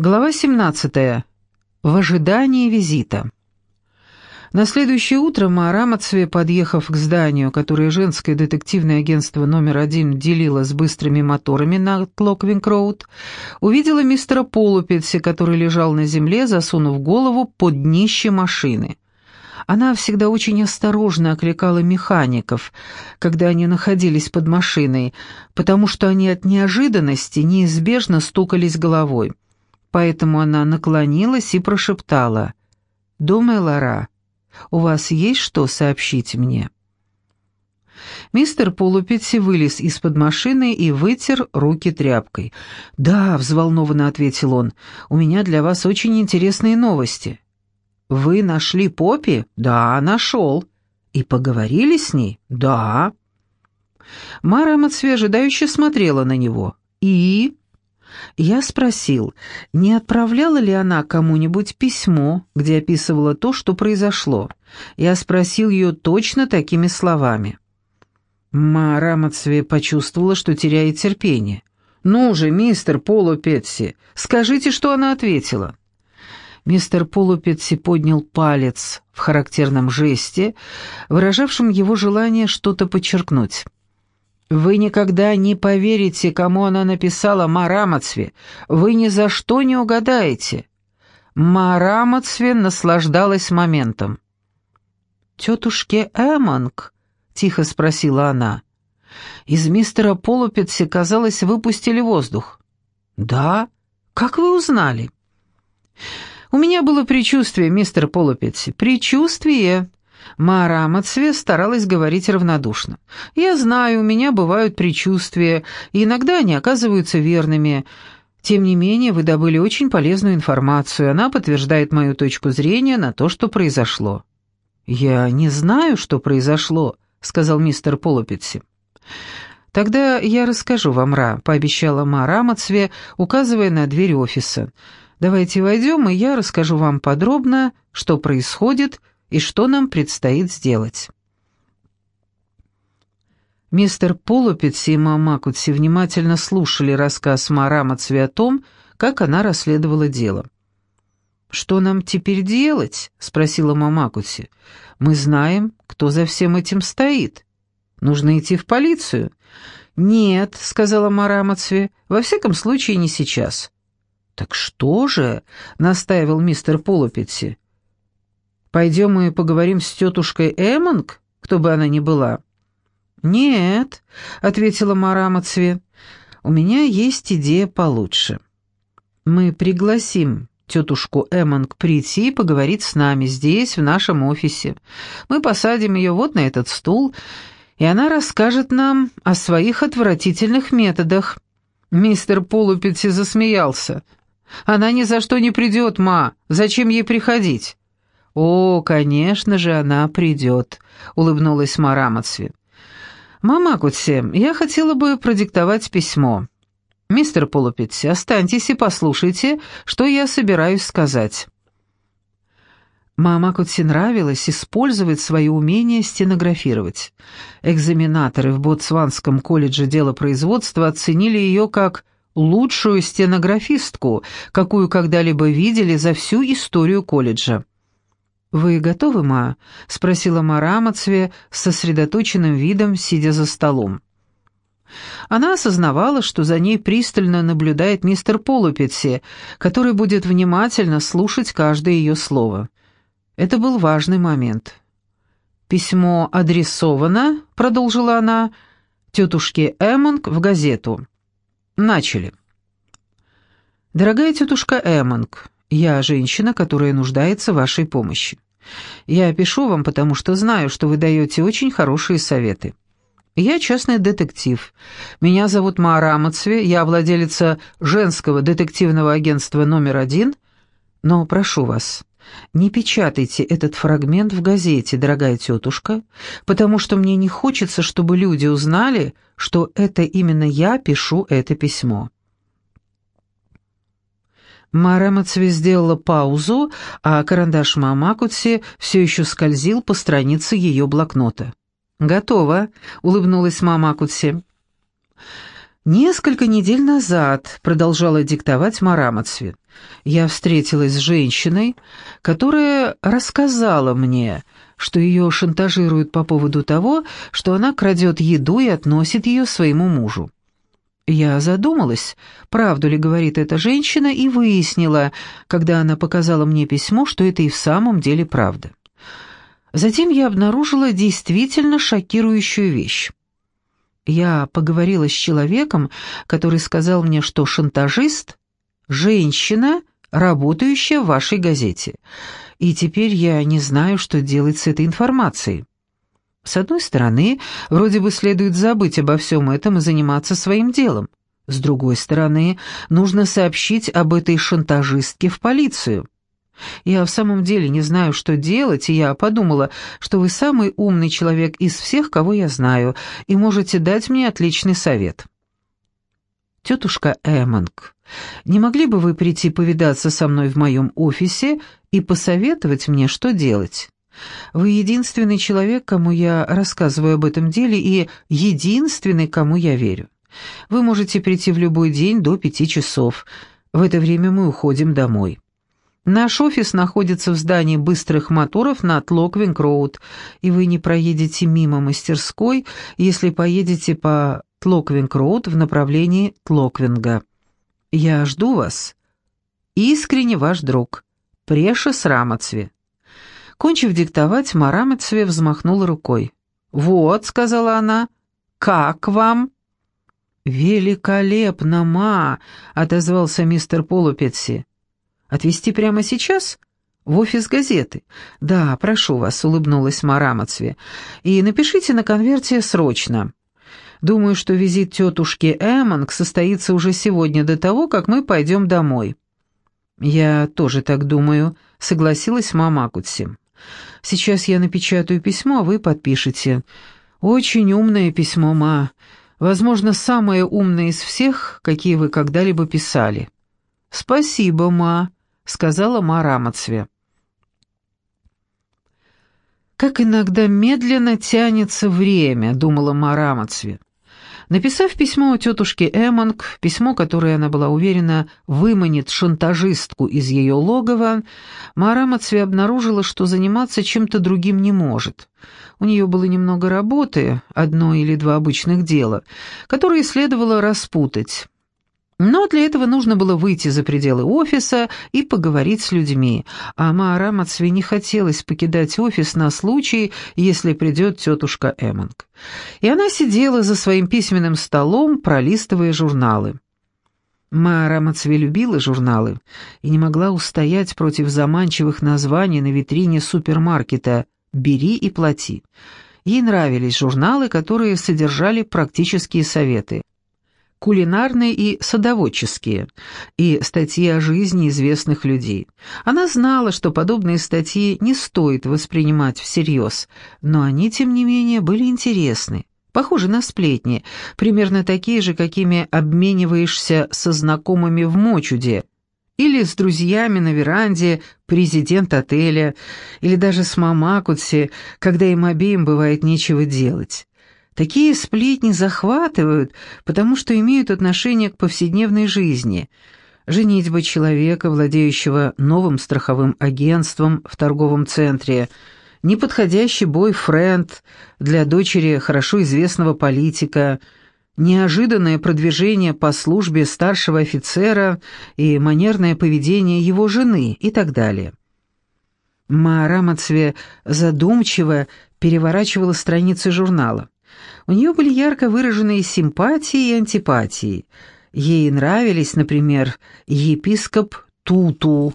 Глава 17. В ожидании визита. На следующее утро мма Рамотсве, подъехав к зданию, которое женское детективное агентство номер один делило с быстрыми моторами на Тлоквенг-Роуд, увидела мистера Полупетси, который лежал на земле, засунув голову под днище машины. Она всегда очень осторожно окликала механиков, когда они находились под машиной, потому что они от неожиданности неизбежно стукались головой поэтому она наклонилась и прошептала. «Думай, Лара, у вас есть что сообщить мне?» Мистер Полупетси вылез из-под машины и вытер руки тряпкой. «Да», — взволнованно ответил он, — «у меня для вас очень интересные новости». «Вы нашли Поппи?» «Да, нашел». «И поговорили с ней?» «Да». Мара Мацве ожидающе смотрела на него. «И?» Я спросил, не отправляла ли она кому-нибудь письмо, где описывала то, что произошло. Я спросил ее точно такими словами. Мара Мацве почувствовала, что теряет терпение. «Ну же, мистер Полупетси, скажите, что она ответила». Мистер Полупетси поднял палец в характерном жесте, выражавшем его желание что-то подчеркнуть. Вы никогда не поверите, кому она написала Марамацве. Вы ни за что не угадаете. Марамацве наслаждалась моментом. «Тетушке Эмонг?» — тихо спросила она. Из мистера Полупетси, казалось, выпустили воздух. «Да? Как вы узнали?» «У меня было предчувствие, мистер Полупетси, предчувствие. Мара Амацве старалась говорить равнодушно. «Я знаю, у меня бывают предчувствия, и иногда они оказываются верными. Тем не менее, вы добыли очень полезную информацию, она подтверждает мою точку зрения на то, что произошло». «Я не знаю, что произошло», — сказал мистер Полопетси. «Тогда я расскажу вам, Ра», — пообещала Мара Амацве, указывая на дверь офиса. «Давайте войдем, и я расскажу вам подробно, что происходит, и что нам предстоит сделать. Мистер Полупец и Мамакутси внимательно слушали рассказ Марамацви о том, как она расследовала дело. «Что нам теперь делать?» — спросила Мамакути. «Мы знаем, кто за всем этим стоит. Нужно идти в полицию». «Нет», — сказала Марамацви, — «во всяком случае не сейчас». «Так что же?» — настаивал мистер Полупетси. Пойдем и поговорим с тетушкой Эммонг, кто бы она ни была». «Нет», — ответила Мара Мацве, — «у меня есть идея получше. Мы пригласим тетушку Эммонг прийти и поговорить с нами здесь, в нашем офисе. Мы посадим ее вот на этот стул, и она расскажет нам о своих отвратительных методах». Мистер Полупетси засмеялся. «Она ни за что не придет, ма. Зачем ей приходить?» «О, конечно же, она придет», — улыбнулась Марамацви. «Мама Кутси, я хотела бы продиктовать письмо. Мистер Полупетси, останьтесь и послушайте, что я собираюсь сказать». Мама Кутси нравилось использовать свое умение стенографировать. Экзаменаторы в Ботсванском колледже делопроизводства оценили ее как лучшую стенографистку, какую когда-либо видели за всю историю колледжа. «Вы готовы, Ма?» — спросила Мара Мацве с сосредоточенным видом, сидя за столом. Она осознавала, что за ней пристально наблюдает мистер Полупетси, который будет внимательно слушать каждое ее слово. Это был важный момент. «Письмо адресовано», — продолжила она, — «тетушке Эммонг в газету». Начали. «Дорогая тетушка Эммонг, я женщина, которая нуждается в вашей помощи. Я пишу вам, потому что знаю, что вы даете очень хорошие советы. Я частный детектив. Меня зовут Маара Амацве, я владелица женского детективного агентства номер один, но прошу вас, не печатайте этот фрагмент в газете, дорогая тетушка, потому что мне не хочется, чтобы люди узнали, что это именно я пишу это письмо. Марамацве сделала паузу, а карандаш Мамакутси все еще скользил по странице ее блокнота. «Готово», — улыбнулась Мамакутси. Несколько недель назад, продолжала диктовать Марамацве, я встретилась с женщиной, которая рассказала мне, что ее шантажируют по поводу того, что она крадет еду и относит ее своему мужу. Я задумалась, правду ли говорит эта женщина, и выяснила, когда она показала мне письмо, что это и в самом деле правда. Затем я обнаружила действительно шокирующую вещь. Я поговорила с человеком, который сказал мне, что шантажист – женщина, работающая в вашей газете. И теперь я не знаю, что делать с этой информацией. С одной стороны, вроде бы следует забыть обо всем этом и заниматься своим делом. С другой стороны, нужно сообщить об этой шантажистке в полицию. Я в самом деле не знаю, что делать, и я подумала, что вы самый умный человек из всех, кого я знаю, и можете дать мне отличный совет. Тетушка Эммонг, не могли бы вы прийти повидаться со мной в моем офисе и посоветовать мне, что делать? Вы единственный человек, кому я рассказываю об этом деле, и единственный, кому я верю. Вы можете прийти в любой день до пяти часов. В это время мы уходим домой. Наш офис находится в здании быстрых моторов на Тлоквенг-Роуд, и вы не проедете мимо мастерской, если поедете по Тлоквенг-Роуд в направлении Тлоквенга. Я жду вас. Искренне ваш друг. Прешас Рамотсве. Кончив диктовать, мма Рамотсве взмахнула рукой. «Вот», — сказала она, — «как вам?» «Великолепно, ма!» — отозвался мистер Полупетси. Отвезти прямо сейчас? В офис газеты? Да, прошу вас, улыбнулась Марамацве. И напишите на конверте срочно. Думаю, что визит тетушки Эммонг состоится уже сегодня до того, как мы пойдем домой. Я тоже так думаю, согласилась мама Кутси. Сейчас я напечатаю письмо, а вы подпишете. Очень умное письмо, ма. Возможно, самое умное из всех, какие вы когда-либо писали. Спасибо, ма сказала Марамацве. «Как иногда медленно тянется время», — думала Марамацве. Написав письмо тетушке Эмонг, письмо, которое она была уверена выманит шантажистку из ее логова, Марамацве обнаружила, что заниматься чем-то другим не может. У нее было немного работы, одно или два обычных дела, которые следовало распутать. Но для этого нужно было выйти за пределы офиса и поговорить с людьми, а Маара Мацве не хотелось покидать офис на случай, если придет тетушка Эммонг. И она сидела за своим письменным столом, пролистывая журналы. Маара Мацве любила журналы и не могла устоять против заманчивых названий на витрине супермаркета «Бери и плати». Ей нравились журналы, которые содержали практические советы кулинарные и садоводческие, и статьи о жизни известных людей. Она знала, что подобные статьи не стоит воспринимать всерьез, но они, тем не менее, были интересны, похожи на сплетни, примерно такие же, какими обмениваешься со знакомыми в Мочуде, или с друзьями на веранде президент отеля, или даже с Мамакутси, когда им обеим бывает нечего делать. Такие сплетни захватывают, потому что имеют отношение к повседневной жизни. Женитьба человека, владеющего новым страховым агентством в торговом центре, неподходящий бойфренд для дочери хорошо известного политика, неожиданное продвижение по службе старшего офицера и манерное поведение его жены и так далее. Маарамацве задумчиво переворачивала страницы журнала. У нее были ярко выраженные симпатии и антипатии. Ей нравились, например, епископ Туту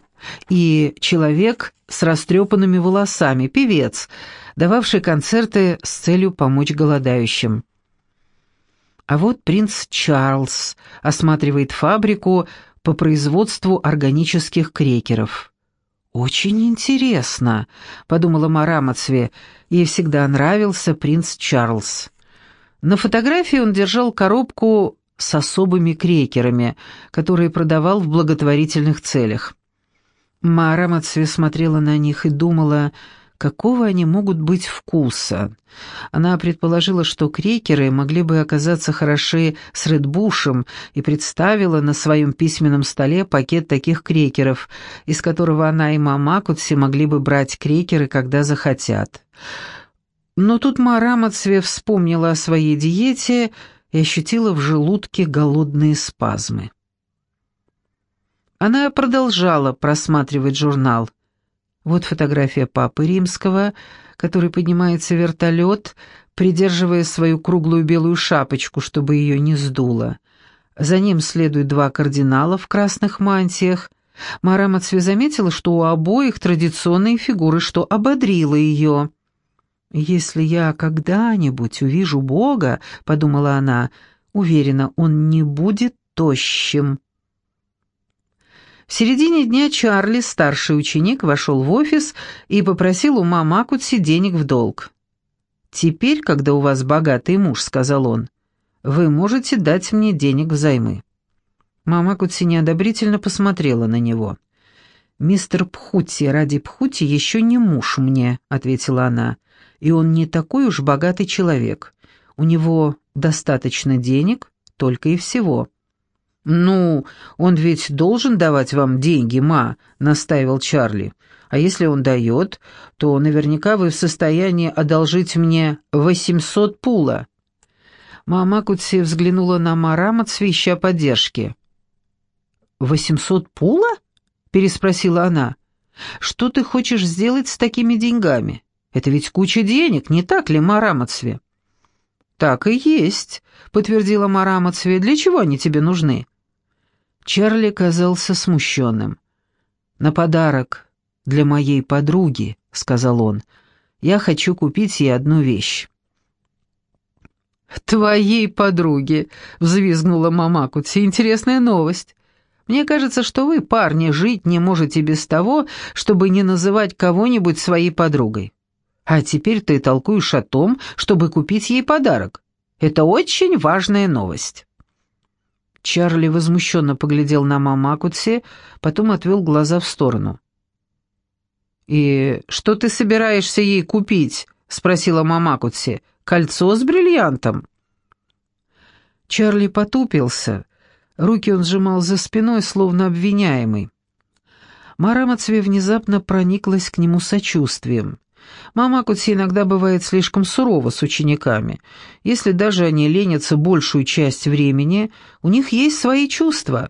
и человек с растрепанными волосами, певец, дававший концерты с целью помочь голодающим. А вот принц Чарльз осматривает фабрику по производству органических крекеров. «Очень интересно», — подумала Марамацве, — ей всегда нравился принц Чарльз. На фотографии он держал коробку с особыми крекерами, которые продавал в благотворительных целях. Марамацве смотрела на них и думала, какого они могут быть вкуса. Она предположила, что крекеры могли бы оказаться хороши с Редбушем и представила на своем письменном столе пакет таких крекеров, из которого она и мама Кутси могли бы брать крекеры, когда захотят. Но тут Мара Мацве вспомнила о своей диете и ощутила в желудке голодные спазмы. Она продолжала просматривать журнал. Вот фотография папы римского, который поднимается в вертолет, придерживая свою круглую белую шапочку, чтобы ее не сдуло. За ним следуют два кардинала в красных мантиях. Мара заметила, что у обоих традиционные фигуры, что ободрило ее. «Если я когда-нибудь увижу Бога, — подумала она, — уверена, он не будет тощим». В середине дня Чарли, старший ученик, вошел в офис и попросил у мамы Кутси денег в долг. «Теперь, когда у вас богатый муж, — сказал он, — вы можете дать мне денег взаймы». Мама Кутси неодобрительно посмотрела на него. «Мистер Пхути ради Пхути еще не муж мне», — ответила она и он не такой уж богатый человек. У него достаточно денег, только и всего». «Ну, он ведь должен давать вам деньги, ма», — настаивал Чарли. «А если он дает, то наверняка вы в состоянии одолжить мне восемьсот пула». Мама Кутси взглянула на Марамацви, ища поддержки. «Восемьсот пула?» — переспросила она. «Что ты хочешь сделать с такими деньгами?» Это ведь куча денег, не так ли, Марамацве?» «Так и есть», — подтвердила Марамацве. «Для чего они тебе нужны?» Чарли казался смущенным. «На подарок для моей подруги», — сказал он. «Я хочу купить ей одну вещь». «Твоей подруге», — взвизгнула мама Кутси. «Интересная новость. Мне кажется, что вы, парни, жить не можете без того, чтобы не называть кого-нибудь своей подругой. А теперь ты толкуешь о том, чтобы купить ей подарок. Это очень важная новость». Чарли возмущенно поглядел на Мамакутси, потом отвел глаза в сторону. «И что ты собираешься ей купить?» — спросила Мамакутси. «Кольцо с бриллиантом?» Чарли потупился. Руки он сжимал за спиной, словно обвиняемый. Марамацве внезапно прониклась к нему сочувствием. Мама Кутси иногда бывает слишком сурова с учениками. Если даже они ленятся большую часть времени, у них есть свои чувства,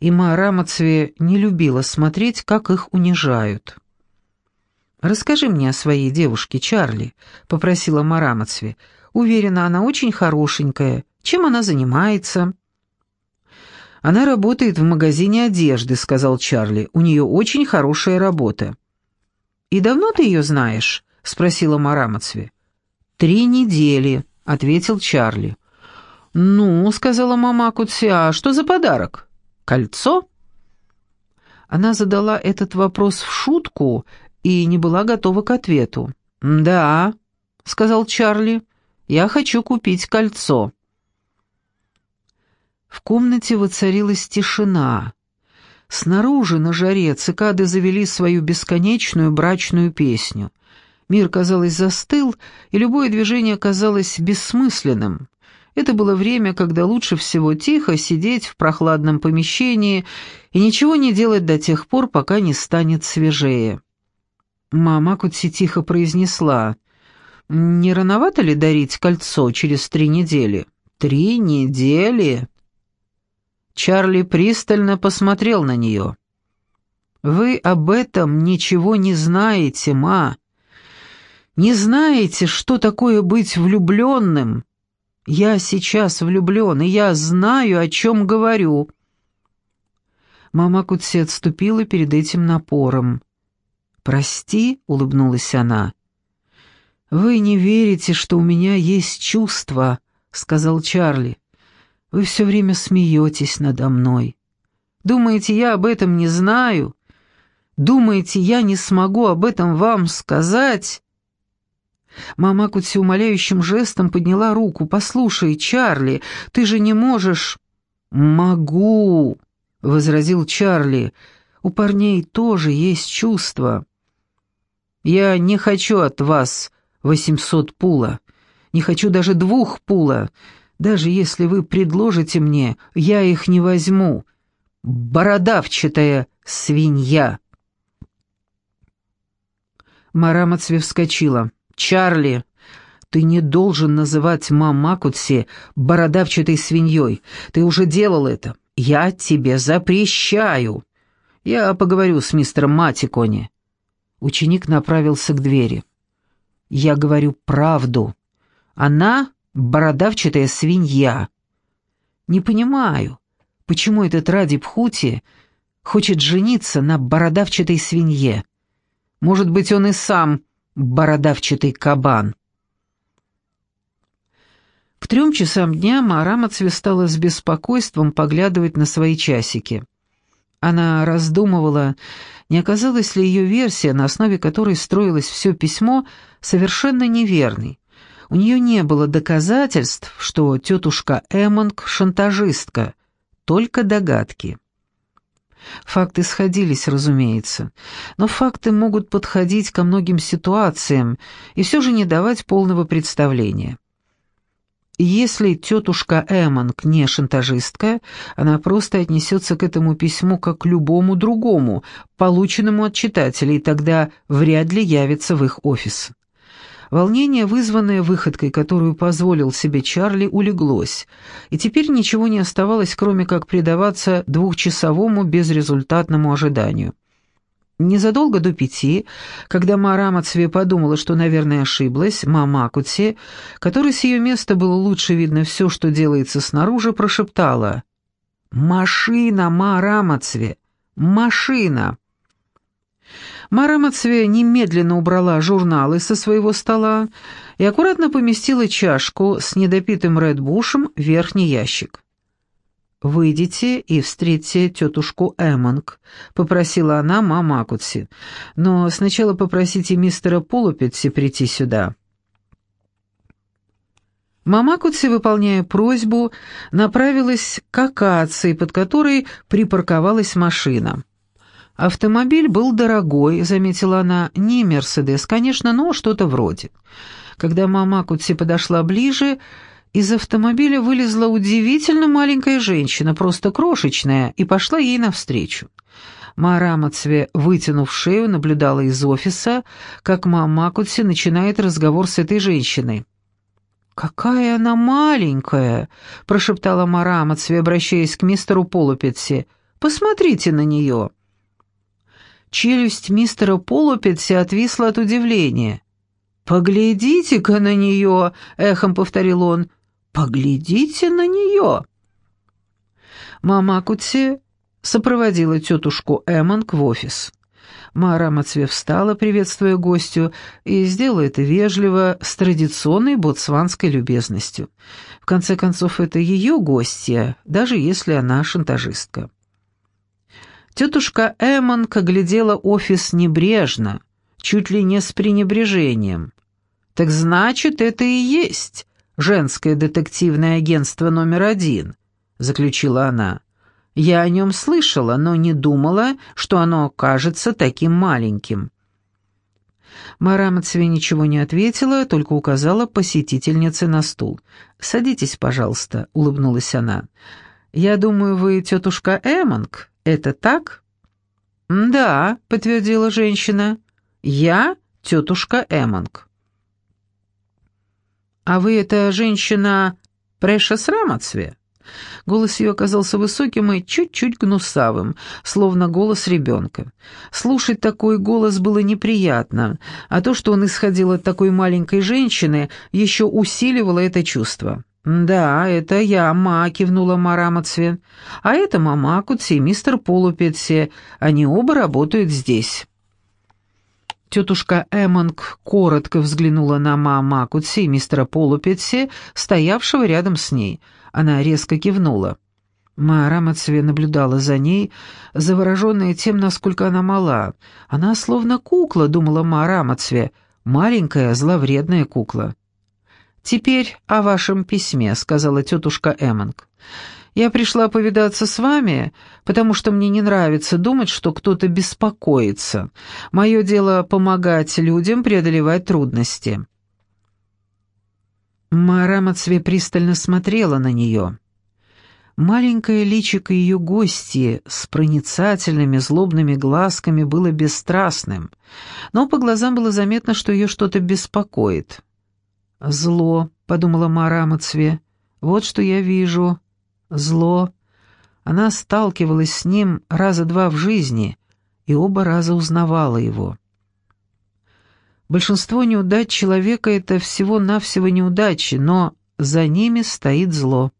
и Маара не любила смотреть, как их унижают. «Расскажи мне о своей девушке, Чарли», — попросила Маара. «Уверена, она очень хорошенькая. Чем она занимается?» «Она работает в магазине одежды», — сказал Чарли. «У нее очень хорошая работа». «И давно ты ее знаешь?» — спросила Марамацви. «Три недели», — ответил Чарли. «Ну», — сказала мама Кутси, — «а что за подарок? Кольцо?» Она задала этот вопрос в шутку и не была готова к ответу. «Да», — сказал Чарли, — «я хочу купить кольцо». В комнате воцарилась тишина. Снаружи, на жаре, цикады завели свою бесконечную брачную песню. Мир, казалось, застыл, и любое движение казалось бессмысленным. Это было время, когда лучше всего тихо сидеть в прохладном помещении и ничего не делать до тех пор, пока не станет свежее. Мама Кутси тихо произнесла, «Не рановато ли дарить кольцо через три недели?» «Три недели?» Чарли пристально посмотрел на нее. «Вы об этом ничего не знаете, ма. Не знаете, что такое быть влюбленным. Я сейчас влюблен, и я знаю, о чем говорю». Мама Кутси отступила перед этим напором. «Прости», — улыбнулась она. «Вы не верите, что у меня есть чувства», — сказал Чарли. Вы все время смеетесь надо мной. Думаете, я об этом не знаю? Думаете, я не смогу об этом вам сказать?» Мама Кутси умоляющим жестом подняла руку. «Послушай, Чарли, ты же не можешь...» «Могу», — возразил Чарли. «У парней тоже есть чувства». Я не хочу от вас восемьсот пула, не хочу даже двух пула. Даже если вы предложите мне, я их не возьму. Бородавчатая свинья!» Марамацве вскочила. «Чарли, ты не должен называть Мамакутси бородавчатой свиньей. Ты уже делал это. Я тебе запрещаю. Я поговорю с мистером Матикони». Ученик направился к двери. «Я говорю правду. Она бородавчатая свинья. Не понимаю, почему этот Ради Пхути хочет жениться на бородавчатой свинье. Может быть, он и сам бородавчатый кабан». К трем часам дня Марама стала с беспокойством поглядывать на свои часики. Она раздумывала, не оказалась ли ее версия, на основе которой строилось все письмо, совершенно неверной. У нее не было доказательств, что тетушка Эммонг — шантажистка, только догадки. Факты сходились, разумеется, но факты могут подходить ко многим ситуациям и все же не давать полного представления. Если тетушка Эммонг не шантажистка, она просто отнесется к этому письму как к любому другому, полученному от читателей, тогда вряд ли явится в их офис. Волнение, вызванное выходкой, которую позволил себе Чарли, улеглось, и теперь ничего не оставалось, кроме как предаваться двухчасовому безрезультатному ожиданию. Незадолго до пяти, когда Мара Мацве подумала, что, наверное, ошиблась, мама Акутси, которой с ее места было лучше видно все, что делается снаружи, прошептала «Машина, Мара Мацве! Машина!» Мара Мацве немедленно убрала журналы со своего стола и аккуратно поместила чашку с недопитым Редбушем в верхний ящик. «Выйдите и встретьте тетушку Эммонг», — попросила она мама Акутси. «Но сначала попросите мистера Полупетси прийти сюда». Мама Кутси, выполняя просьбу, направилась к акации, под которой припарковалась машина. «Автомобиль был дорогой», — заметила она, — «не Мерседес, конечно, но что-то вроде». Когда мама Кутси подошла ближе, из автомобиля вылезла удивительно маленькая женщина, просто крошечная, и пошла ей навстречу. Мара Мацве, вытянув шею, наблюдала из офиса, как мама Макутси начинает разговор с этой женщиной. «Какая она маленькая!» — прошептала Мара Мацве, обращаясь к мистеру Полупетси. «Посмотрите на нее!» Челюсть мистера Полупетси отвисла от удивления. «Поглядите-ка на нее!» — эхом повторил он. Поглядите на нее!» Мама Кутси сопроводила тетушку Эммонг в офис. Мара Мацве встала, приветствуя гостю, и сделала это вежливо, с традиционной ботсванской любезностью. В конце концов, это ее гостья, даже если она шантажистка. Тетушка Эммонг оглядела офис небрежно, чуть ли не с пренебрежением. «Так значит, это и есть женское детективное агентство номер один», — заключила она. «Я о нем слышала, но не думала, что оно окажется таким маленьким». Мара Мацве ничего не ответила, только указала посетительнице на стул. «Садитесь, пожалуйста», — улыбнулась она. «Я думаю, вы тетушка Эммонг, это так?» «Да», — подтвердила женщина. «Я тетушка Эммонг». «А вы эта женщина Прэшес Рамацве?» Голос ее оказался высоким и чуть-чуть гнусавым, словно голос ребенка. Слушать такой голос было неприятно, а то, что он исходил от такой маленькой женщины, еще усиливало это чувство. «Да, это я, Ма», — кивнула Марамацве. «А это мама Кутси и мистер Полупетси. Они оба работают здесь». Тетушка Эммонг коротко взглянула на мама Кутси и мистера Полупетси, стоявшего рядом с ней. Она резко кивнула. Мацве наблюдала за ней, завороженная тем, насколько она мала. Она словно кукла, думала Маара Мацве, маленькая, зловредная кукла. «Теперь о вашем письме», — сказала тетушка Эммонг. Я пришла повидаться с вами, потому что мне не нравится думать, что кто-то беспокоится. Мое дело — помогать людям преодолевать трудности». Мара Мацве пристально смотрела на нее. Маленькое личико ее гости с проницательными злобными глазками было бесстрастным, но по глазам было заметно, что ее что-то беспокоит. «Зло», — подумала Мара Мацве, — «вот что я вижу. Зло». Она сталкивалась с ним раза два в жизни и оба раза узнавала его. Большинство неудач человека — это всего-навсего неудачи, но за ними стоит зло.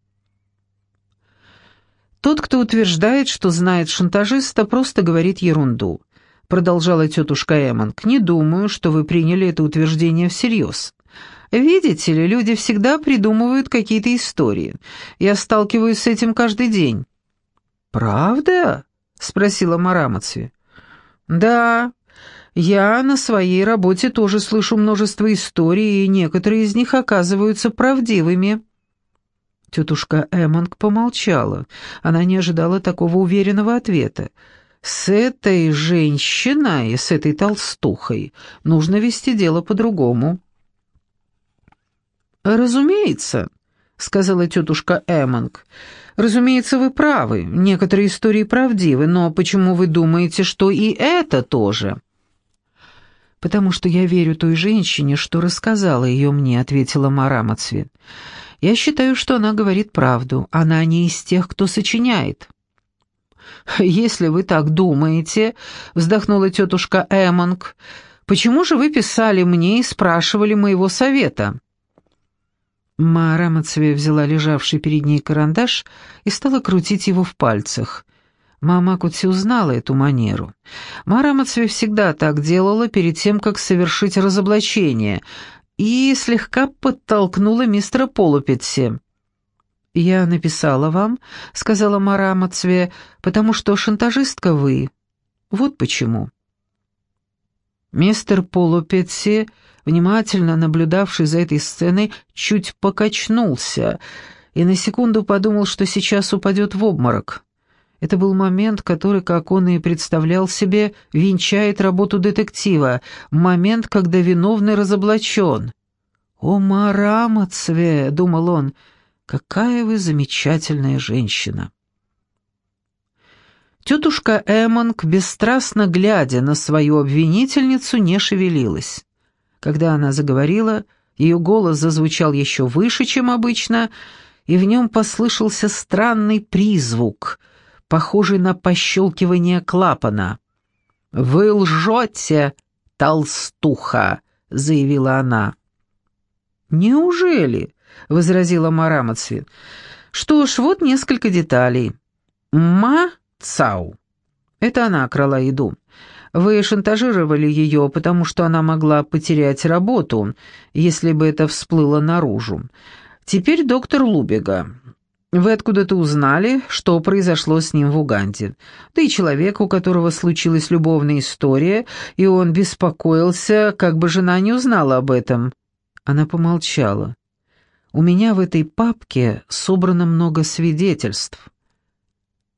Тот, кто утверждает, что знает шантажиста, просто говорит ерунду. Продолжала тетушка Эммонг. Не думаю, что вы приняли это утверждение всерьез. Видите ли, люди всегда придумывают какие-то истории. Я сталкиваюсь с этим каждый день. «Правда?» — спросила Марамацви. «Да, я на своей работе тоже слышу множество историй, и некоторые из них оказываются правдивыми». Тетушка Эммонг помолчала. Она не ожидала такого уверенного ответа. «С этой женщиной, с этой толстухой, нужно вести дело по-другому». «Разумеется», — сказала тетушка Эммонг. «Разумеется, вы правы. Некоторые истории правдивы, но почему вы думаете, что и это тоже?» «Потому что я верю той женщине, что рассказала ее мне», — ответила Марамацвет. Я считаю, что она говорит правду. Она не из тех, кто сочиняет». «Если вы так думаете», — вздохнула тетушка Эммонг, — «почему же вы писали мне и спрашивали моего совета?» Мара Мацве взяла лежавший перед ней карандаш и стала крутить его в пальцах. Мама Кутси узнала эту манеру. Мара Мацве всегда так делала перед тем, как совершить разоблачение, и слегка подтолкнула мистера Полупетси. «Я написала вам», — сказала Мара «потому что шантажистка вы. Вот почему». Мистер Полупетси, внимательно наблюдавший за этой сценой, чуть покачнулся и на секунду подумал, что сейчас упадет в обморок. Это был момент, который, как он и представлял себе, венчает работу детектива, момент, когда виновный разоблачен. «О, Марамацве!» — думал он, — «какая вы замечательная женщина!» Тетушка Эммонг, бесстрастно глядя на свою обвинительницу, не шевелилась. Когда она заговорила, ее голос зазвучал еще выше, чем обычно, и в нем послышался странный призвук — похожий на пощелкивание клапана. «Вы лжете, толстуха!» — заявила она. «Неужели?» — возразила Марамацвин. «Что ж, вот несколько деталей. Ма-цау. Это она крала еду. Вы шантажировали ее, потому что она могла потерять работу, если бы это всплыло наружу. Теперь доктор Лубега. Вы откуда-то узнали, что произошло с ним в Уганде. Да и человек, у которого случилась любовная история, и он беспокоился, как бы жена не узнала об этом. Она помолчала. У меня в этой папке собрано много свидетельств.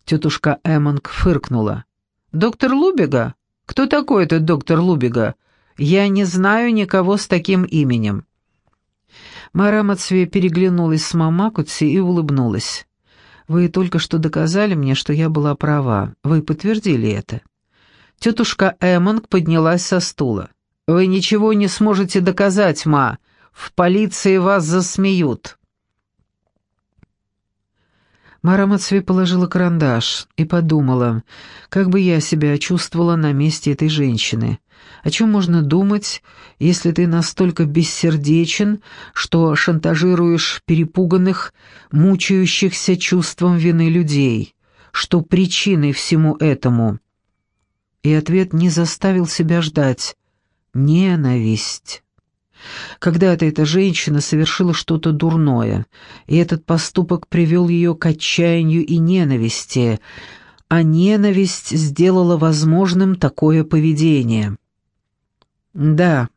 Тетушка Эммонг фыркнула. «Доктор Лубига? Кто такой этот доктор Лубига? Я не знаю никого с таким именем». Мара Мацве переглянулась с Мамакутси и улыбнулась. «Вы только что доказали мне, что я была права. Вы подтвердили это». Тетушка Эммонг поднялась со стула. «Вы ничего не сможете доказать, ма. В полиции вас засмеют». Мара Мацве положила карандаш и подумала, как бы я себя чувствовала на месте этой женщины. О чем можно думать, если ты настолько бессердечен, что шантажируешь перепуганных, мучающихся чувством вины людей? Что причиной всему этому? И ответ не заставил себя ждать. Ненависть. Когда-то эта женщина совершила что-то дурное, и этот поступок привел ее к отчаянию и ненависти, а ненависть сделала возможным такое поведение. Да,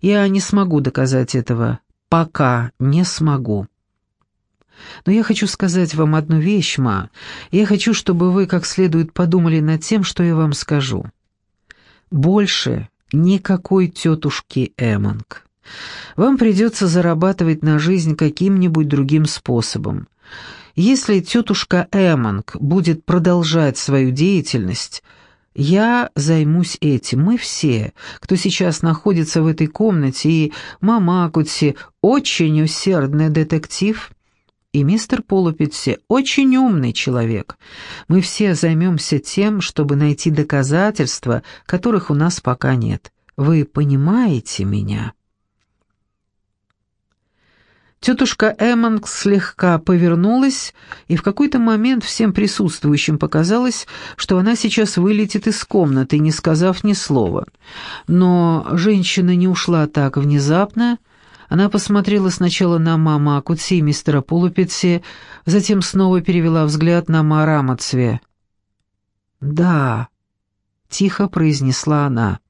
я не смогу доказать этого. Пока не смогу. Но я хочу сказать вам одну вещь, ма. Я хочу, чтобы вы как следует подумали над тем, что я вам скажу. Больше никакой тетушки Эммонг. Вам придется зарабатывать на жизнь каким-нибудь другим способом. Если тетушка Эммонг будет продолжать свою деятельность, я займусь этим. Мы все, кто сейчас находится в этой комнате, и мама Акутси очень усердный детектив, и мистер Полупетси очень умный человек. Мы все займемся тем, чтобы найти доказательства, которых у нас пока нет. Вы понимаете меня?» Тетушка Эммонг слегка повернулась, и в какой-то момент всем присутствующим показалось, что она сейчас вылетит из комнаты, не сказав ни слова. Но женщина не ушла так внезапно. Она посмотрела сначала на мама Акутси и мистера Полупетси, затем снова перевела взгляд на Марамацве. «Да», — тихо произнесла она.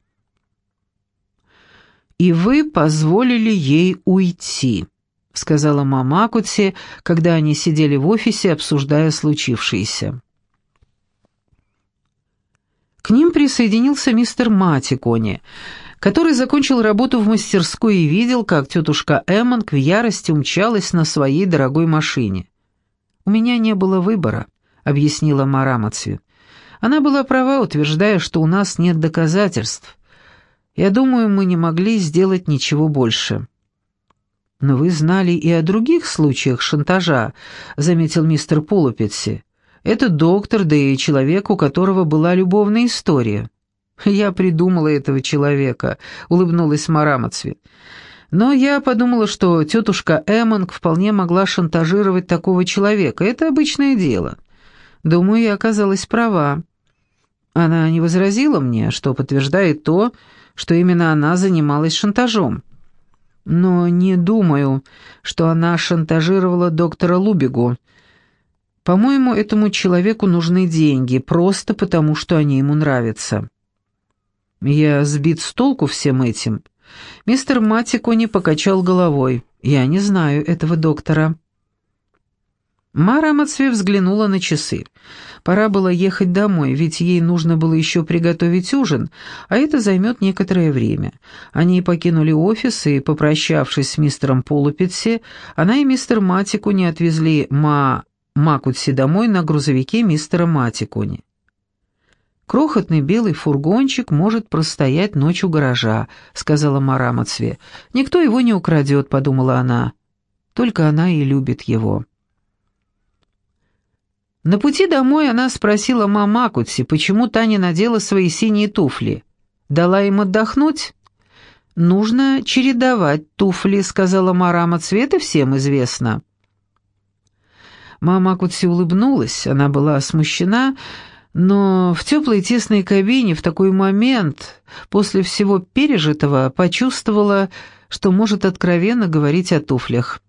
«И вы позволили ей уйти». — сказала мама Акутси, когда они сидели в офисе, обсуждая случившееся. К ним присоединился мистер Матикони, который закончил работу в мастерской и видел, как тетушка Эммонг в ярости умчалась на своей дорогой машине. «У меня не было выбора», — объяснила Марамацви. «Она была права, утверждая, что у нас нет доказательств. Я думаю, мы не могли сделать ничего больше». «Но вы знали и о других случаях шантажа», — заметил мистер Полупетси. «Это доктор, да и человек, у которого была любовная история». «Я придумала этого человека», — улыбнулась Марамацвет. «Но я подумала, что тетушка Эммонг вполне могла шантажировать такого человека. Это обычное дело. Думаю, я оказалась права. Она не возразила мне, что подтверждает то, что именно она занималась шантажом» но не думаю, что она шантажировала доктора Лубигу. По-моему, этому человеку нужны деньги, просто потому, что они ему нравятся. Я сбит с толку всем этим. Мистер Матикони покачал головой. Я не знаю этого доктора. Мара Мацве взглянула на часы. Пора было ехать домой, ведь ей нужно было еще приготовить ужин, а это займет некоторое время. Они покинули офис, и, попрощавшись с мистером Полупетси, она и мистер Матикуни отвезли Ма Макутси домой на грузовике мистера Матикуни. «Крохотный белый фургончик может простоять ночь у гаража», — сказала Мара Мацве. «Никто его не украдет», — подумала она. «Только она и любит его». На пути домой она спросила мама Акутси, почему та не надела свои синие туфли. Дала им отдохнуть? «Нужно чередовать туфли», — сказала Марама, — «цвета всем известно». Мама Акутси улыбнулась, она была смущена, но в теплой тесной кабине в такой момент, после всего пережитого, почувствовала, что может откровенно говорить о туфлях.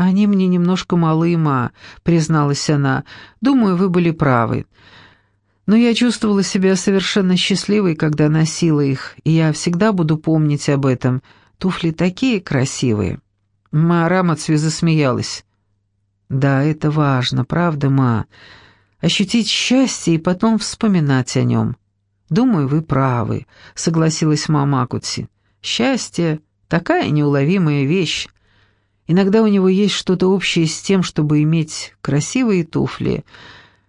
«Они мне немножко малы, ма», — призналась она. «Думаю, вы были правы. Но я чувствовала себя совершенно счастливой, когда носила их, и я всегда буду помнить об этом. Туфли такие красивые». Ма Рамацви засмеялась. «Да, это важно, правда, ма? Ощутить счастье и потом вспоминать о нем. Думаю, вы правы», — согласилась мама Акутси. «Счастье — такая неуловимая вещь. Иногда у него есть что-то общее с тем, чтобы иметь красивые туфли,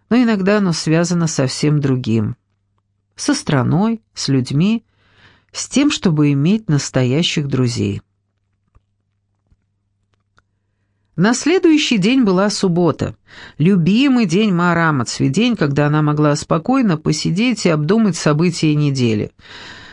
но иногда оно связано со всем другим. Со страной, с людьми, с тем, чтобы иметь настоящих друзей. На следующий день была суббота, любимый день Марамацви, день, когда она могла спокойно посидеть и обдумать события недели –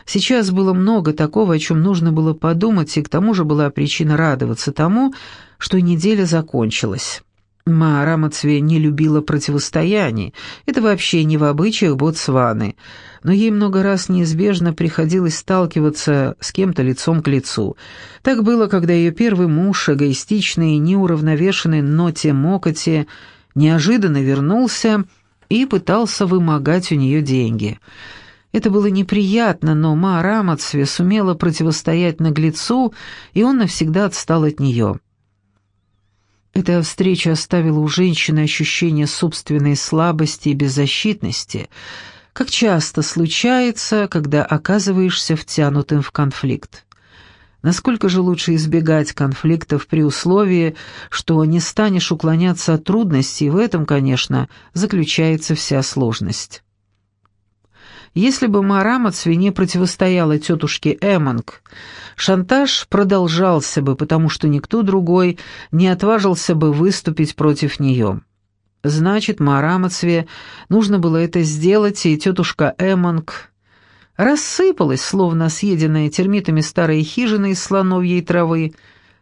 Сейчас было много такого, о чем нужно было подумать, и к тому же была причина радоваться тому, что неделя закончилась. Маара Мацве не любила противостояний, это вообще не в обычаях Ботсваны, но ей много раз неизбежно приходилось сталкиваться с кем-то лицом к лицу. Так было, когда ее первый муж, эгоистичный неуравновешенный Ноте Мокоти, неожиданно вернулся и пытался вымогать у нее деньги — это было неприятно, но Ма Рамацве сумела противостоять наглецу, и он навсегда отстал от нее. Эта встреча оставила у женщины ощущение собственной слабости и беззащитности, как часто случается, когда оказываешься втянутым в конфликт. Насколько же лучше избегать конфликтов при условии, что не станешь уклоняться от трудностей, в этом, конечно, заключается вся сложность. Если бы Марамацве не противостояла тетушке Эммонг, шантаж продолжался бы, потому что никто другой не отважился бы выступить против нее. Значит, Марамацве нужно было это сделать, и тетушка Эммонг рассыпалась, словно съеденная термитами старая хижина из слоновьей травы,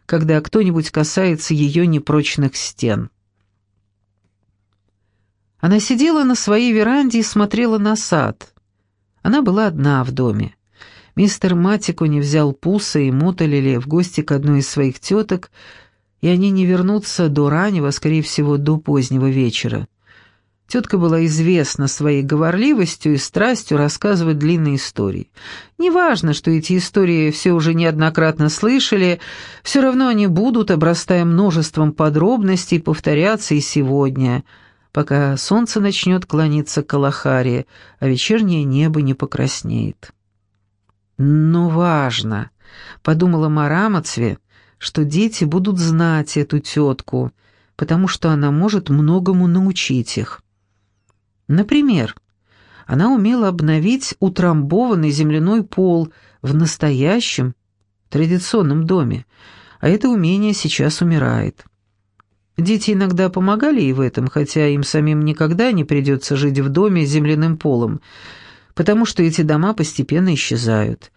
когда кто-нибудь касается ее непрочных стен. Она сидела на своей веранде и смотрела на сад. Она была одна в доме. Мистер Матико не взял пуса и моталили в гости к одной из своих теток, и они не вернутся до раннего, скорее всего, до позднего вечера. Тетка была известна своей говорливостью и страстью рассказывать длинные истории. Неважно, что эти истории все уже неоднократно слышали, все равно они будут, обрастая множеством подробностей, повторяться и сегодня — пока солнце начнет клониться к Калахаре, а вечернее небо не покраснеет. «Но важно», — подумала Марамацве, — «что дети будут знать эту тетку, потому что она может многому научить их». Например, она умела обновить утрамбованный земляной пол в настоящем, традиционном доме, а это умение сейчас умирает. Дети иногда помогали ей в этом, хотя им самим никогда не придется жить в доме с земляным полом, потому что эти дома постепенно исчезают.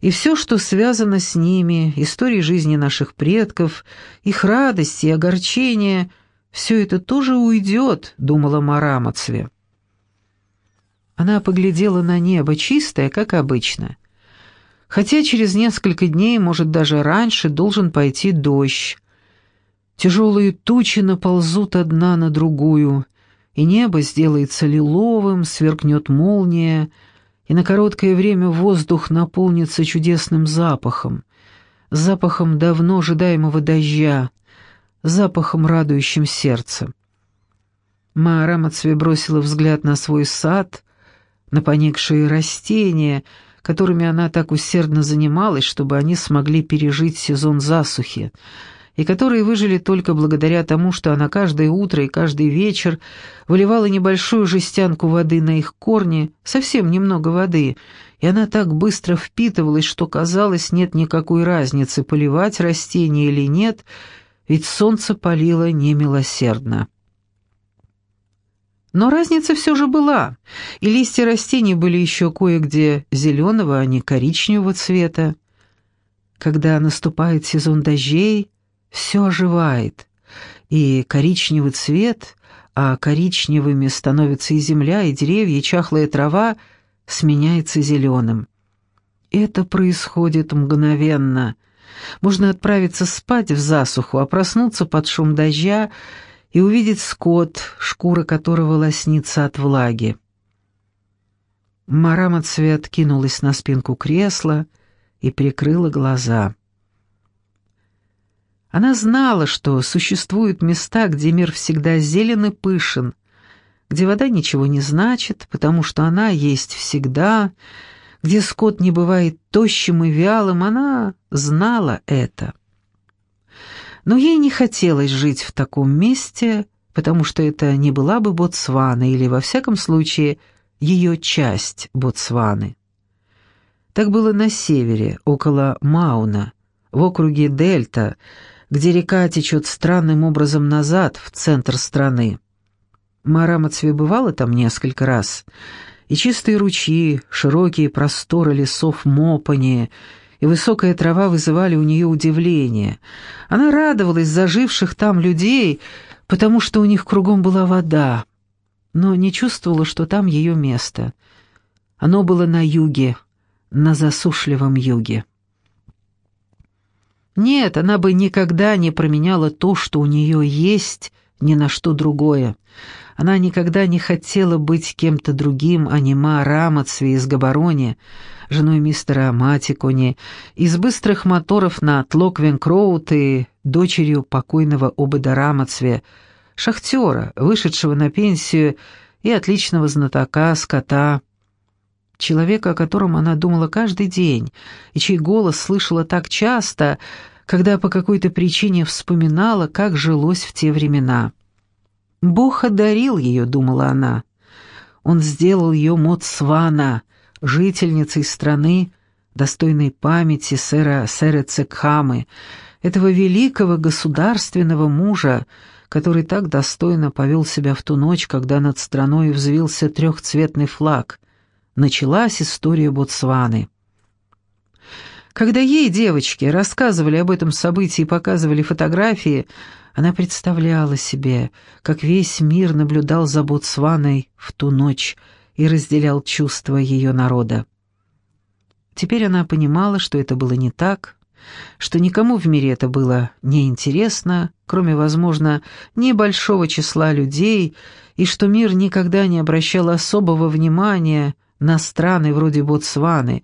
И все, что связано с ними, истории жизни наших предков, их радости и огорчения, все это тоже уйдет, думала Мара. Она поглядела на небо, чистое, как обычно. Хотя через несколько дней, может даже раньше, должен пойти дождь, Тяжелые тучи наползут одна на другую, и небо сделается лиловым, сверкнет молния, и на короткое время воздух наполнится чудесным запахом, запахом давно ожидаемого дождя, запахом, радующим сердце. Маара Мацве бросила взгляд на свой сад, на поникшие растения, которыми она так усердно занималась, чтобы они смогли пережить сезон засухи, и которые выжили только благодаря тому, что она каждое утро и каждый вечер выливала небольшую жестянку воды на их корни, совсем немного воды, и она так быстро впитывалась, что казалось, нет никакой разницы, поливать растение или нет, ведь солнце палило немилосердно. Но разница все же была, и листья растений были еще кое-где зеленого, а не коричневого цвета. Когда наступает сезон дождей, все оживает, и коричневый цвет, а коричневыми становятся и земля, и деревья, и чахлая трава, сменяется зеленым. Это происходит мгновенно. Можно отправиться спать в засуху, а проснуться под шум дождя и увидеть скот, шкура которого лоснится от влаги. Марама Цвет кинулась на спинку кресла и прикрыла глаза. Она знала, что существуют места, где мир всегда зелен и пышен, где вода ничего не значит, потому что она есть всегда, где скот не бывает тощим и вялым, она знала это. Но ей не хотелось жить в таком месте, потому что это не была бы Ботсвана или, во всяком случае, ее часть Ботсваны. Так было на севере, около Мауна, в округе Дельта, где река течет странным образом назад, в центр страны. Марамацве бывала там несколько раз, и чистые ручьи, широкие просторы лесов Мопани и высокая трава вызывали у нее удивление. Она радовалась заживших там людей, потому что у них кругом была вода, но не чувствовала, что там ее место. Оно было на юге, на засушливом юге. Нет, она бы никогда не променяла то, что у нее есть, ни на что другое. Она никогда не хотела быть кем-то другим, а не Ма Рамацви из Габарони, женой мистера Матикони, из быстрых моторов на Тлоквенкроут и дочерью покойного Обеда Рамацве, шахтера, вышедшего на пенсию и отличного знатока скота, человека, о котором она думала каждый день, и чей голос слышала так часто, когда по какой-то причине вспоминала, как жилось в те времена. «Бог одарил ее», — думала она. «Он сделал ее Моцвана, жительницей страны, достойной памяти сэра сэра Цекхамы, этого великого государственного мужа, который так достойно повел себя в ту ночь, когда над страной взвился трехцветный флаг. Началась история Ботсваны. Когда ей, девочки, рассказывали об этом событии и показывали фотографии, она представляла себе, как весь мир наблюдал за Ботсваной в ту ночь и разделял чувства ее народа. Теперь она понимала, что это было не так, что никому в мире это было неинтересно, кроме, возможно, небольшого числа людей, и что мир никогда не обращал особого внимания на страны вроде Ботсваны,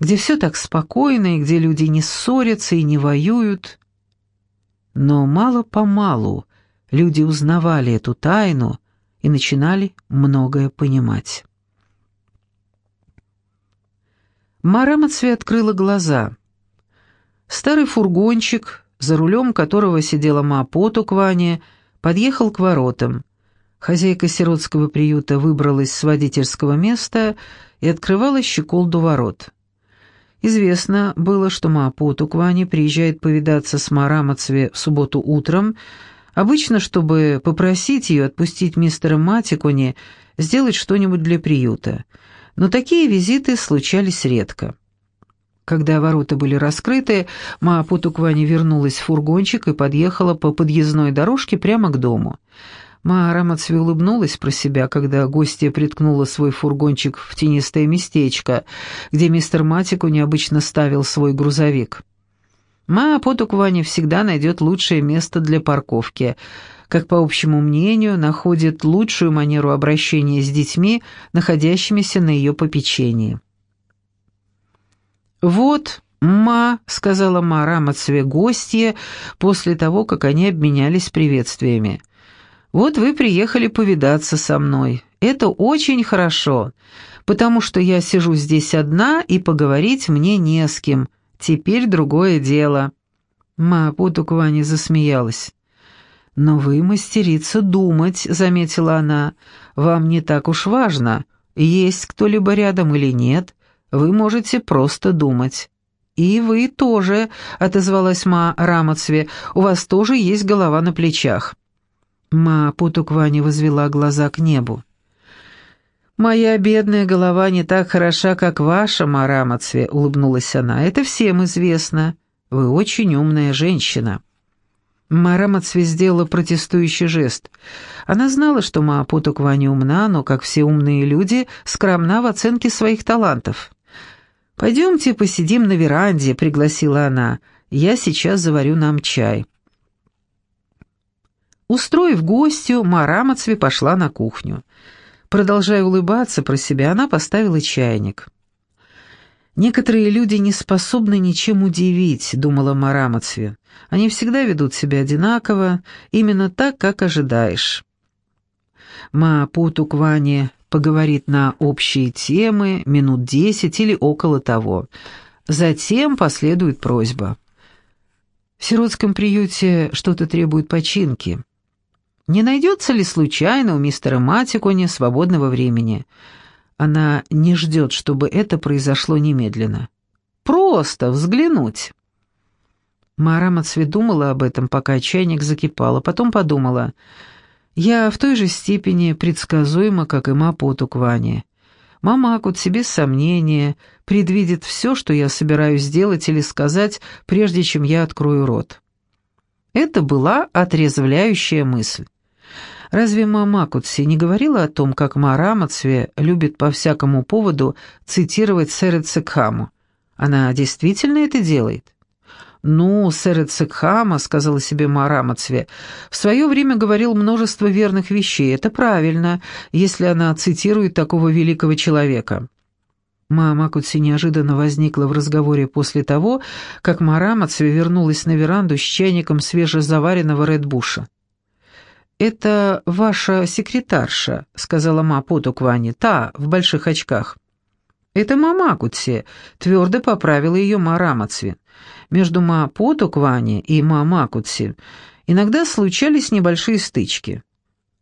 где все так спокойно и где люди не ссорятся и не воюют. Но мало-помалу люди узнавали эту тайну и начинали многое понимать. Марамацви открыла глаза — Старый фургончик, за рулем которого сидела Мапоту Квани, подъехал к воротам. Хозяйка сиротского приюта выбралась с водительского места и открывала щеколду ворот. Известно было, что Маапоту Квани приезжает повидаться с Марамацве в субботу утром, обычно, чтобы попросить ее отпустить мистера Матикуни сделать что-нибудь для приюта. Но такие визиты случались редко. Когда ворота были раскрыты, Ма Путуквани вернулась в фургончик и подъехала по подъездной дорожке прямо к дому. Ма Рамацви улыбнулась про себя, когда гостья приткнула свой фургончик в тенистое местечко, где мистер Матику необычно ставил свой грузовик. Ма Потуквани всегда найдет лучшее место для парковки, как, по общему мнению, находит лучшую манеру обращения с детьми, находящимися на ее попечении. «Вот, ма», — сказала Мара Мацве гостье после того, как они обменялись приветствиями. «Вот вы приехали повидаться со мной. Это очень хорошо, потому что я сижу здесь одна, и поговорить мне не с кем. Теперь другое дело». Ма Путуквани засмеялась. «Но вы мастерица думать», — заметила она. «Вам не так уж важно, есть кто-либо рядом или нет. Вы можете просто думать». «И вы тоже», — отозвалась Ма Рамацве, — «у вас тоже есть голова на плечах». Ма Путуквани возвела глаза к небу. «Моя бедная голова не так хороша, как ваша, Ма Рамацве», — улыбнулась она. «Это всем известно. Вы очень умная женщина». Марамацве сделала протестующий жест. Она знала, что Ма Путуквани умна, но, как все умные люди, скромна в оценке своих талантов. «Пойдемте посидим на веранде», — пригласила она. «Я сейчас заварю нам чай». Устроив гостю, Марамацви пошла на кухню. Продолжая улыбаться про себя, она поставила чайник. «Некоторые люди не способны ничем удивить», — думала Марамацви. «Они всегда ведут себя одинаково, именно так, как ожидаешь». Ма Путуквани поговорит на общие темы минут десять или около того. Затем последует просьба. В сиротском приюте что-то требует починки. Не найдется ли случайно у мистера Матикони свободного времени? Она не ждет, чтобы это произошло немедленно. Просто взглянуть. Мара Мацве думала об этом, пока чайник закипал, а потом подумала — я в той же степени предсказуема, как и Мапоту Квани. Мамакут себе сомнения, предвидит все, что я собираюсь сделать или сказать, прежде чем я открою рот. Это была отрезвляющая мысль. Разве мама Кутси не говорила о том, как Мара Мацве любит по всякому поводу цитировать Сэра Цекхаму? Она действительно это делает? «Ну, сэр Эцекхама», — сказала себе Марамацве, — «в свое время говорил множество верных вещей. Это правильно, если она цитирует такого великого человека». Мама Кутси неожиданно возникла в разговоре после того, как Марамацве вернулась на веранду с чайником свежезаваренного редбуша. «Это ваша секретарша», — сказала ма Поту Квани, — «та, в больших очках». «Это мама Кутси», — твердо поправила ее Марамацве. Между Ма Потуквани и Ма Макутси иногда случались небольшие стычки.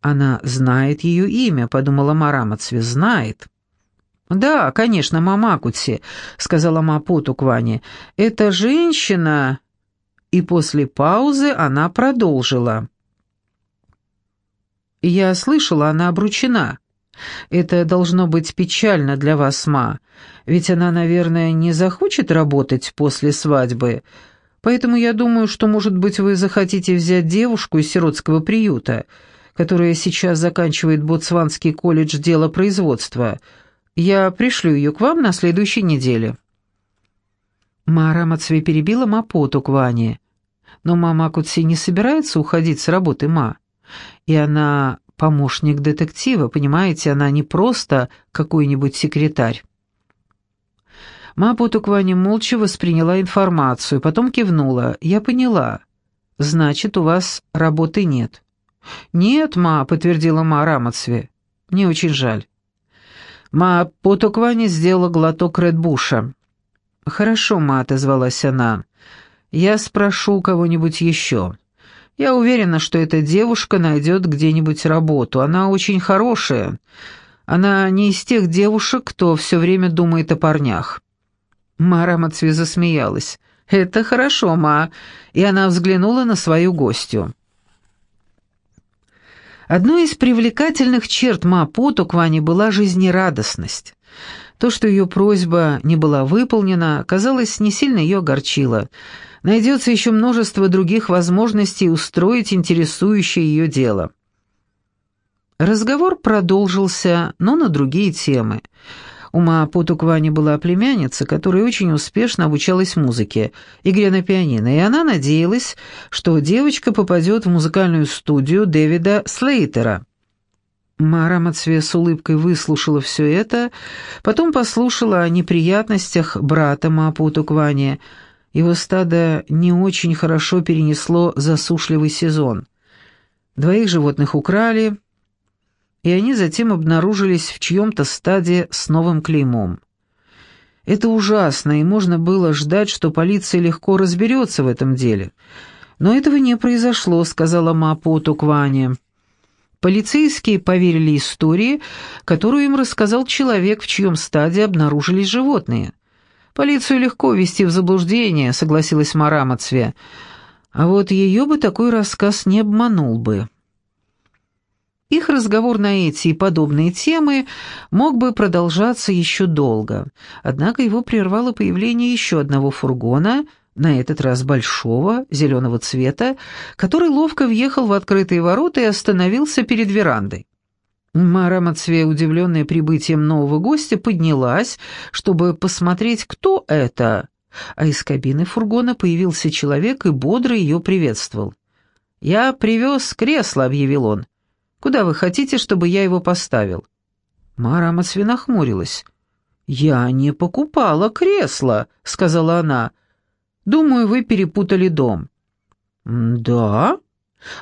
«Она знает ее имя», — подумала Марамацве, — «знает». «Да, конечно, Мамакутси», — сказала Мапоту Квани. «Это женщина...» И после паузы она продолжила. «Я слышала, она обручена. Это должно быть печально для вас, Ма. Ведь она, наверное, не захочет работать после свадьбы. Поэтому я думаю, что, может быть, вы захотите взять девушку из сиротского приюта, которая сейчас заканчивает Ботсванский колледж дела производства. Я пришлю ее к вам на следующей неделе». Мара Мацве перебила Мапоту к Ване. Но мама Кутси не собирается уходить с работы, ма. И она помощник детектива, понимаете, она не просто какой-нибудь секретарь. Ма Потуквани молча восприняла информацию, потом кивнула. «Я поняла. Значит, у вас работы нет». «Нет, ма», — подтвердила ма Рамацве. «Мне очень жаль». Ма Потуквани сделала глоток Редбуша. «Хорошо, ма», — отозвалась она. «Я спрошу кого-нибудь еще». Я уверена, что эта девушка найдет где-нибудь работу. Она очень хорошая. Она не из тех девушек, кто все время думает о парнях». Мара Мацви засмеялась. «Это хорошо, Ма». И она взглянула на свою гостью. Одной из привлекательных черт Ма Потуквани была жизнерадостность. То, что ее просьба не была выполнена, казалось, не сильно ее огорчило — найдется еще множество других возможностей устроить интересующее ее дело. Разговор продолжился, но на другие темы. У Маапуту Квани была племянница, которая очень успешно обучалась музыке, игре на пианино, и она надеялась, что девочка попадет в музыкальную студию Дэвида Слейтера. Мара Мацве с улыбкой выслушала все это, потом послушала о неприятностях брата Маапуту Квани, его стадо не очень хорошо перенесло засушливый сезон. Двоих животных украли, и они затем обнаружились в чьем-то стаде с новым клеймом. Это ужасно, и можно было ждать, что полиция легко разберется в этом деле. Но этого не произошло, сказала Мапоту Кване. Полицейские поверили истории, которую им рассказал человек, в чьем стаде обнаружились животные. «Полицию легко ввести в заблуждение», — согласилась Мара Мацве. «А вот ее бы такой рассказ не обманул бы». Их разговор на эти и подобные темы мог бы продолжаться еще долго, однако его прервало появление еще одного фургона, на этот раз большого, зеленого цвета, который ловко въехал в открытые ворота и остановился перед верандой. Мара Мацве, удивленная прибытием нового гостя, поднялась, чтобы посмотреть, кто это, а из кабины фургона появился человек и бодро ее приветствовал. «Я привез кресло», — объявил он. «Куда вы хотите, чтобы я его поставил?» Мара нахмурилась. «Я не покупала кресло», — сказала она. «Думаю, вы перепутали дом». «Да?» —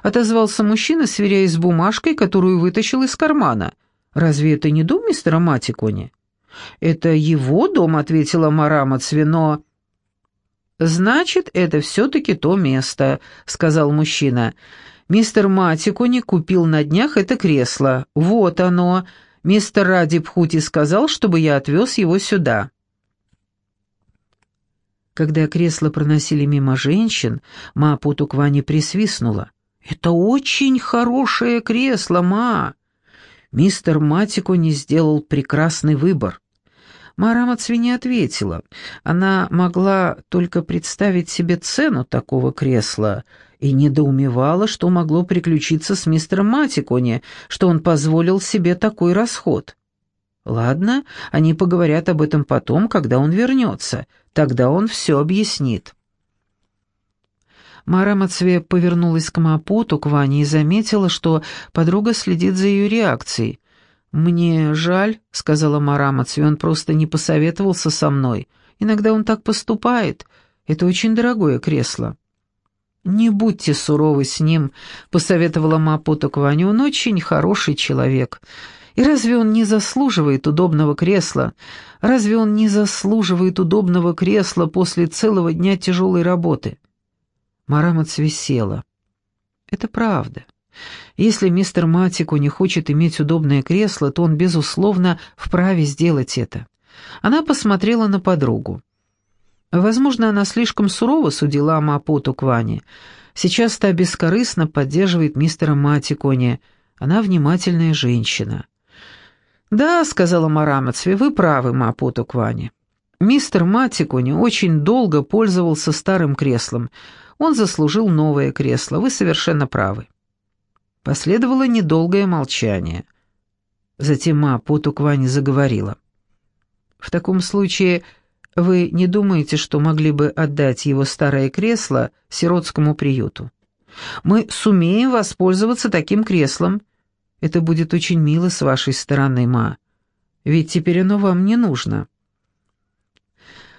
отозвался мужчина, сверяясь с бумажкой, которую вытащил из кармана. «Разве это не дом мистера Матикони?» «Это его дом», — ответила Марама Цвино. «Значит, это все-таки то место», — сказал мужчина. «Мистер Матикони купил на днях это кресло. Вот оно. Мистер Ради Пхути сказал, чтобы я отвез его сюда». Когда кресло проносили мимо женщин, Ма Путуквани присвистнула. «Это очень хорошее кресло, ма!» Мистер Матико не сделал прекрасный выбор. Мара Мацви не ответила. Она могла только представить себе цену такого кресла и недоумевала, что могло приключиться с мистером Матикони, что он позволил себе такой расход. Ладно, они поговорят об этом потом, когда он вернется. Тогда он все объяснит. Мара повернулась к Мапуту, к Ване, и заметила, что подруга следит за ее реакцией. «Мне жаль», — сказала Мара «он просто не посоветовался со мной. Иногда он так поступает. Это очень дорогое кресло». «Не будьте суровы с ним», — посоветовала Мапуту Ване, — «он очень хороший человек». И разве он не заслуживает удобного кресла? Разве он не заслуживает удобного кресла после целого дня тяжелой работы? Марама цвесела. Это правда. Если мистер Матику не хочет иметь удобное кресло, то он, безусловно, вправе сделать это. Она посмотрела на подругу. Возможно, она слишком сурово судила о Мапоту Кване. Сейчас та бескорыстно поддерживает мистера Матиконе. Она внимательная женщина. «Да», — сказала Марамацве, — «вы правы, Мапуту Квани. Мистер Матикуни очень долго пользовался старым креслом. Он заслужил новое кресло, вы совершенно правы». Последовало недолгое молчание. Затем Мапуту Квани заговорила. «В таком случае вы не думаете, что могли бы отдать его старое кресло сиротскому приюту? Мы сумеем воспользоваться таким креслом, это будет очень мило с вашей стороны, ма. Ведь теперь оно вам не нужно».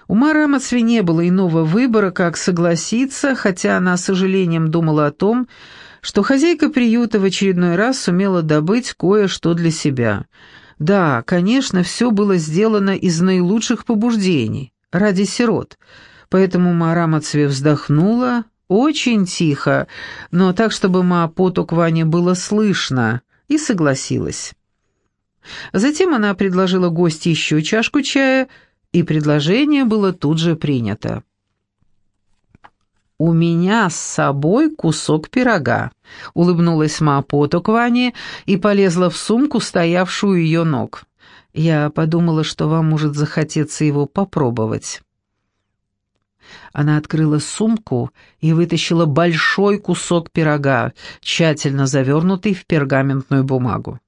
У Мары Амацви не было иного выбора, как согласиться, хотя она с сожалением думала о том, что хозяйка приюта в очередной раз сумела добыть кое-что для себя. Да, конечно, все было сделано из наилучших побуждений, ради сирот, поэтому Мара Амацви вздохнула, очень тихо, но так, чтобы Маапоту Кване было слышно, и согласилась. Затем она предложила гости еще чашку чая, и предложение было тут же принято. «У меня с собой кусок пирога», — улыбнулась Маапото к Ване и полезла в сумку, стоявшую у ее ног. «Я подумала, что вам может захотеться его попробовать». Она открыла сумку и вытащила большой кусок пирога, тщательно завернутый в пергаментную бумагу.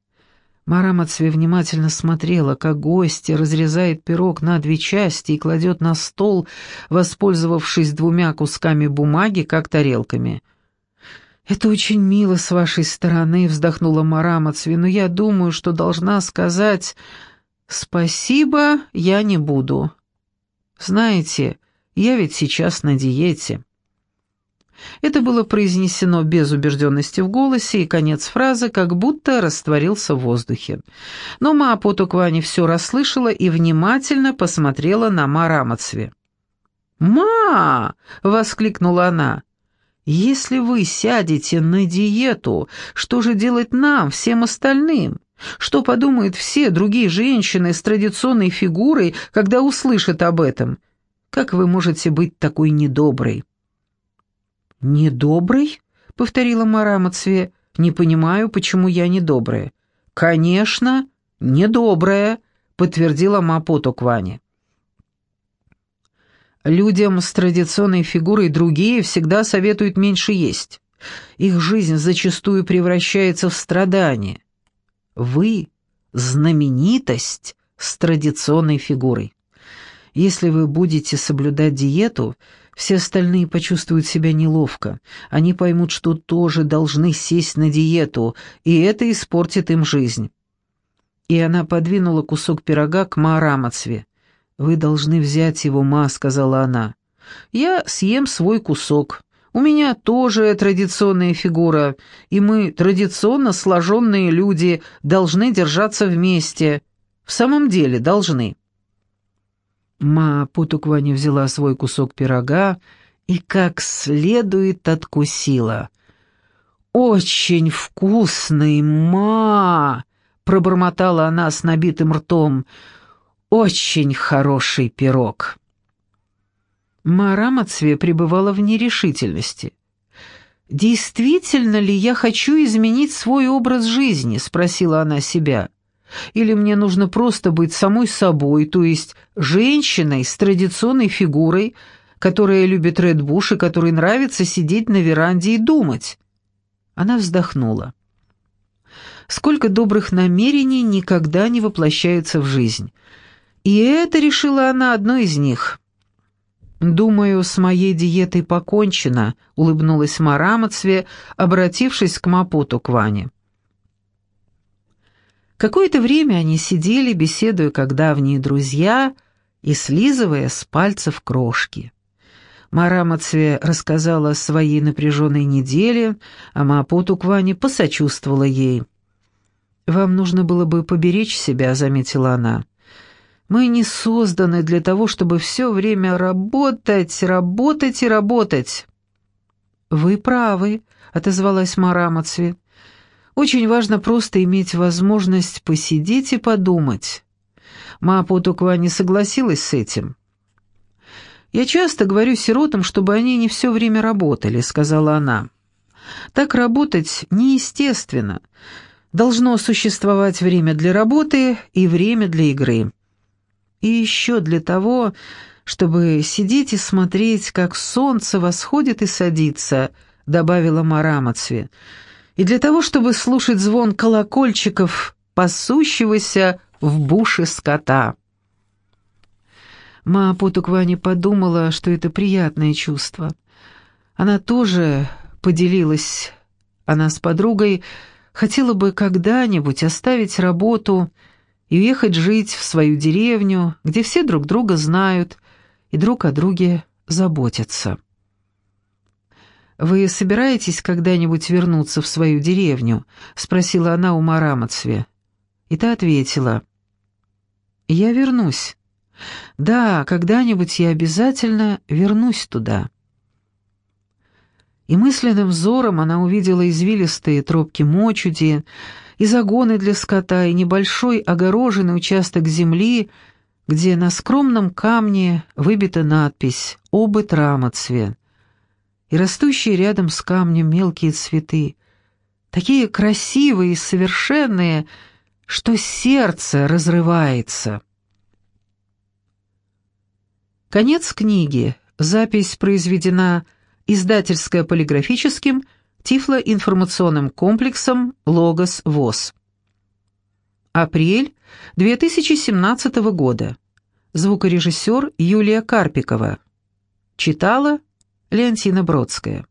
Мара Мацве внимательно смотрела, как гостья разрезает пирог на две части и кладет на стол, воспользовавшись двумя кусками бумаги, как тарелками. «Это очень мило с вашей стороны», — вздохнула Мара Мацве, «но я думаю, что должна сказать «спасибо, я не буду». Знаете, я ведь сейчас на диете». Это было произнесено без убежденности в голосе, и конец фразы как будто растворился в воздухе. Но Маапо Туквани все расслышала и внимательно посмотрела на Ма. «Ма!» — воскликнула она. «Если вы сядете на диету, что же делать нам, всем остальным? Что подумают все другие женщины с традиционной фигурой, когда услышат об этом? Как вы можете быть такой недоброй?» «Недобрый?» — повторила Мара. «Не понимаю, почему я недобрая». «Конечно, недобрая», — подтвердила Мапото Квани. Людям с традиционной фигурой другие всегда советуют меньше есть. Их жизнь зачастую превращается в страдание. Вы — знаменитость с традиционной фигурой. Если вы будете соблюдать диету, все остальные почувствуют себя неловко. Они поймут, что тоже должны сесть на диету, и это испортит им жизнь. И она подвинула кусок пирога к Маарамацве. «Вы должны взять его, ма», — сказала она. «Я съем свой кусок. У меня тоже традиционная фигура, и мы, традиционно сложенные люди, должны держаться вместе. В самом деле должны». Ма Путуквани взяла свой кусок пирога и как следует откусила. «Очень вкусный, ма!» — пробормотала она с набитым ртом. «Очень хороший пирог». Ма Рамацве пребывала в нерешительности. «Действительно ли я хочу изменить свой образ жизни?» — спросила она себя. Или мне нужно просто быть самой собой, то есть женщиной с традиционной фигурой, которая любит Ред Буш и которой нравится сидеть на веранде и думать?» Она вздохнула. Сколько добрых намерений никогда не воплощаются в жизнь. И это, решила она, одно из них. «Думаю, с моей диетой покончено», — улыбнулась Марамацве, обратившись к Мапуту Кване. Какое-то время они сидели, беседуя как давние друзья, и слизывая с пальцев крошки. Марамацве рассказала о своей напряженной неделе, а Мапуту Кване посочувствовала ей. «Вам нужно было бы поберечь себя», — заметила она. Мы не созданы для того, чтобы все время работать, работать и работать». «Вы правы», — отозвалась Марамацви. «Очень важно просто иметь возможность посидеть и подумать». Маапотуква не согласилась с этим. «Я часто говорю сиротам, чтобы они не все время работали», — сказала она. «Так работать неестественно. Должно существовать время для работы и время для игры». И еще для того, чтобы сидеть и смотреть, как солнце восходит и садится, добавила Марамацви, и для того, чтобы слушать звон колокольчиков, пасущегося в буше скота. Ма Потуквани подумала, что это приятное чувство. Она тоже поделилась, она с подругой хотела бы когда-нибудь оставить работу и уехать жить в свою деревню, где все друг друга знают и друг о друге заботятся. «Вы собираетесь когда-нибудь вернуться в свою деревню?» — спросила она у Марамацве. И та ответила. «Я вернусь. Да, когда-нибудь я обязательно вернусь туда». И мысленным взором она увидела извилистые тропки мочуди, и загоны для скота, и небольшой огороженный участок земли, где на скромном камне выбита надпись «Обыт Рамацве» и растущие рядом с камнем мелкие цветы, такие красивые и совершенные, что сердце разрывается. Конец книги. Запись произведена издательско-полиграфическим Тифлоинформационным комплексом «Логос ВОЗ». Апрель 2017 года. Звукорежиссер Юлия Карпикова. Читала Леонтина Бродская.